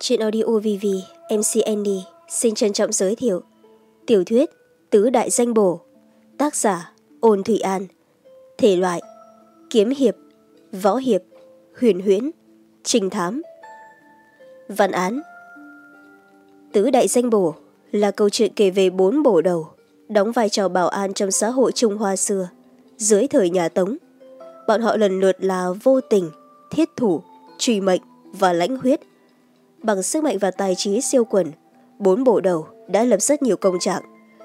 Trên audio VV, MC Andy xin trân trọng giới thiệu Tiểu thuyết Tứ Đại Danh Bổ Tác giả Ôn Thủy An Thể loại Kiếm Hiệp Võ Hiệp Huyền Huyễn Trình Thám Văn án Tứ Đại Danh Bổ là câu chuyện kể về bốn bổ đầu đóng vai trò bảo an trong xã hội Trung Hoa xưa dưới thời nhà Tống. Bọn họ lần lượt là vô tình, thiết thủ, truy mệnh và lãnh huyết. Bằng sức mạnh và tài trí siêu quần, bốn bộ đầu đã lập rất nhiều công trạng,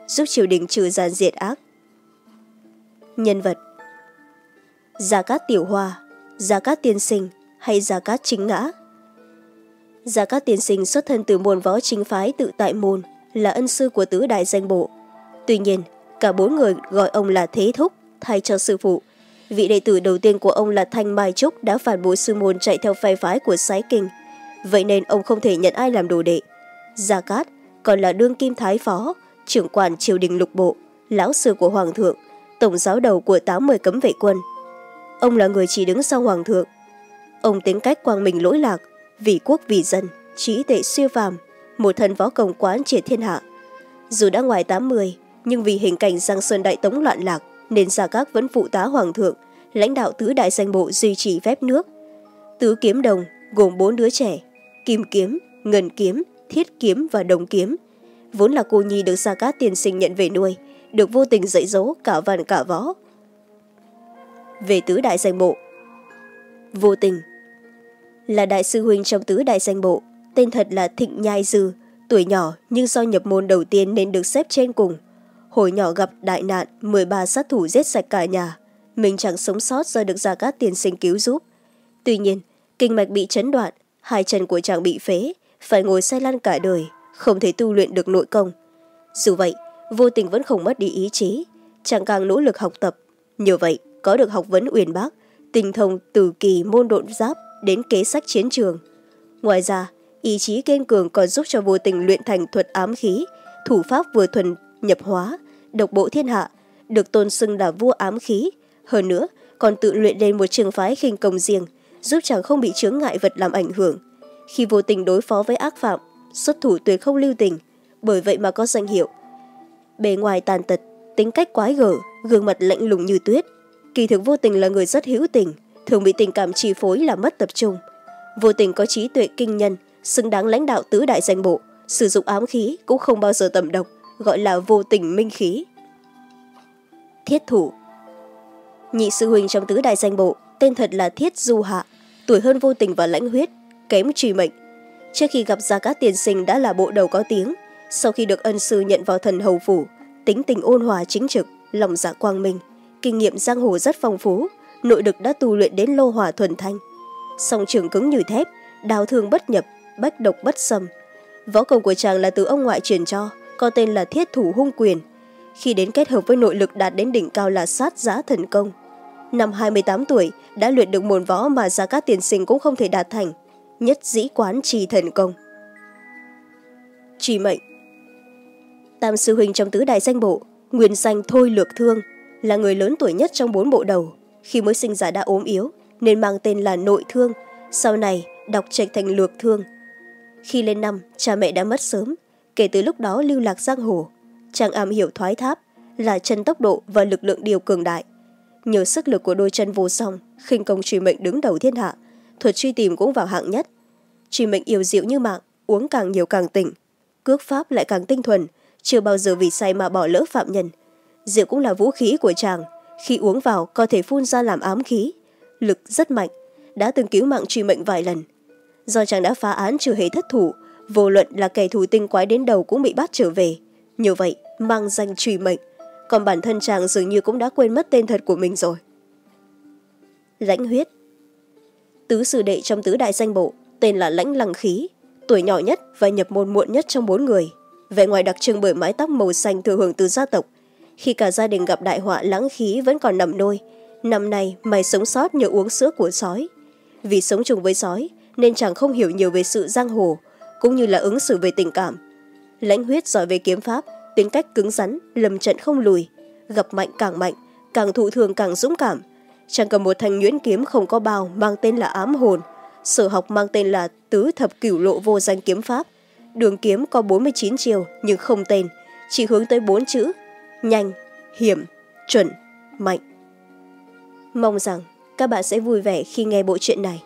giúp triều đình trừ gian diệt ác. Nhân vật Gia Cát Tiểu Hoa, Gia Cát Tiên Sinh hay Gia Cát Chính Ngã Gia Cát Tiên Sinh xuất thân từ môn võ chính phái tự tại môn, là ân sư của tứ đại danh bộ. Tuy nhiên, cả bốn người gọi ông là Thế Thúc thay cho sư phụ. Vị đệ tử đầu tiên của ông là Thanh Mai Trúc đã phản bội sư môn chạy theo phe phái của Sái Kinh. Vậy nên ông không thể nhận ai làm đồ đệ. Gia Cát còn là đương kim thái phó, trưởng quản triều đình lục bộ, lão sư của Hoàng thượng, tổng giáo đầu của tám mươi cấm vệ quân. Ông là người chỉ đứng sau Hoàng thượng. Ông tính cách quang minh lỗi lạc, vì quốc vì dân, trí tệ siêu phàm, một thần võ công quán triệt thiên hạ. Dù đã ngoài tám mươi, nhưng vì hình cảnh Giang Sơn Đại Tống loạn lạc, nên Gia cát vẫn phụ tá Hoàng thượng, lãnh đạo tứ đại danh bộ duy trì phép nước. Tứ kiếm đồng gồm bốn đứa trẻ, kim kiếm, ngân kiếm, thiết kiếm và đồng kiếm. Vốn là cô nhi được Gia Cát tiên sinh nhận về nuôi, được vô tình dạy dỗ cả văn cả võ. Về tứ đại danh bộ Vô tình Là đại sư huynh trong tứ đại danh bộ, tên thật là Thịnh Nhai Dư, tuổi nhỏ nhưng do nhập môn đầu tiên nên được xếp trên cùng. Hồi nhỏ gặp đại nạn, 13 sát thủ giết sạch cả nhà. Mình chẳng sống sót do được Gia Cát tiền sinh cứu giúp. Tuy nhiên, kinh mạch bị chấn đoạn, hai chân của chàng bị phế, phải ngồi xe lăn cả đời, không thể tu luyện được nội công. Dù vậy, vô tình vẫn không mất đi ý chí, chàng càng nỗ lực học tập. Nhờ vậy, có được học vấn uyển bác, tinh thông từ kỳ môn độn giáp đến kế sách chiến trường. Ngoài ra, ý chí kiên cường còn giúp cho vô tình luyện thành thuật ám khí, thủ pháp vừa thuần nhập hóa, độc bộ thiên hạ, được tôn xưng là vua ám khí. Hơn nữa, còn tự luyện lên một trường phái khinh công riêng, giúp chàng không bị chướng ngại vật làm ảnh hưởng. Khi vô tình đối phó với ác phạm, xuất thủ tuyệt không lưu tình, bởi vậy mà có danh hiệu. Bề ngoài tàn tật, tính cách quái gở, gương mặt lạnh lùng như tuyết. Kỳ thực vô tình là người rất hữu tình, thường bị tình cảm chi phối làm mất tập trung. Vô tình có trí tuệ kinh nhân, xứng đáng lãnh đạo tứ đại danh bộ, sử dụng ám khí cũng không bao giờ tầm độc, gọi là vô tình minh khí. Thiết thủ Nhị sư huynh trong tứ đại danh bộ, tên thật là Thiết Du Hạ, tuổi hơn vô tình và lãnh huyết, kém truy mệnh. Trước khi gặp Gia Cát Tiền Sinh đã là bộ đầu có tiếng, sau khi được ân sư nhận vào thần hầu phủ, tính tình ôn hòa chính trực, lòng dạ quang minh, kinh nghiệm giang hồ rất phong phú, nội lực đã tu luyện đến lô hòa thuần thanh. Song trường cứng như thép, đào thương bất nhập, bách độc bất xâm. Võ công của chàng là từ ông ngoại truyền cho, có tên là thiết thủ hung quyền khi đến kết hợp với nội lực đạt đến đỉnh cao là sát giá thần công năm hai mươi tám tuổi, đã luyện được môn võ mà gia cát tiền sinh cũng không thể đạt thành. Nhất dĩ quán trì thần công. Trì mệnh. Tam sư huynh trong tứ đại danh bộ, nguyên danh thôi lược thương, là người lớn tuổi nhất trong bốn bộ đầu. Khi mới sinh ra đã ốm yếu, nên mang tên là nội thương, sau này đọc trạch thành lược thương. Khi lên năm, cha mẹ đã mất sớm, kể từ lúc đó lưu lạc giang hồ. Chàng am hiểu thoái tháp, là chân tốc độ và lực lượng điều cường đại nhờ sức lực của đôi chân vô song, khinh công truy mệnh đứng đầu thiên hạ. Thuật truy tìm cũng vào hạng nhất. Truy mệnh yêu dịu như mạng, uống càng nhiều càng tỉnh. Cước pháp lại càng tinh thuần, chưa bao giờ vì say mà bỏ lỡ phạm nhân. Rượu cũng là vũ khí của chàng, khi uống vào có thể phun ra làm ám khí. Lực rất mạnh, đã từng cứu mạng truy mệnh vài lần. Do chàng đã phá án chưa hề thất thủ, vô luận là kẻ thù tinh quái đến đầu cũng bị bắt trở về. Như vậy, mang danh truy mệnh còn bản thân chàng dường như cũng đã quên mất tên thật của mình rồi. Lãnh huyết. Tứ sư đệ trong tứ đại danh bộ, tên là lãnh lăng khí, tuổi nhỏ nhất và nhập môn muộn nhất trong bốn người. Vẻ ngoài đặc trưng bởi mái tóc màu xanh thừa hưởng từ gia tộc. Khi cả gia đình gặp đại họa lãng khí vẫn còn nằm nôi, năm nay mày sống sót nhờ uống sữa của sói. Vì sống chung với sói, nên chàng không hiểu nhiều về sự giang hồ, cũng như là ứng xử về tình cảm. Lãnh huyết giỏi về kiếm pháp tính cách cứng rắn, lầm trận không lùi. Gặp mạnh càng mạnh, càng thụ thường càng dũng cảm. Chẳng cầm một thanh nhuyễn kiếm không có bao mang tên là ám hồn. Sở học mang tên là tứ thập cửu lộ vô danh kiếm pháp. Đường kiếm có bốn mươi chín chiều, nhưng không tên. Chỉ hướng tới bốn chữ, nhanh, hiểm, chuẩn, mạnh. Mong rằng các bạn sẽ vui vẻ khi nghe bộ truyện này.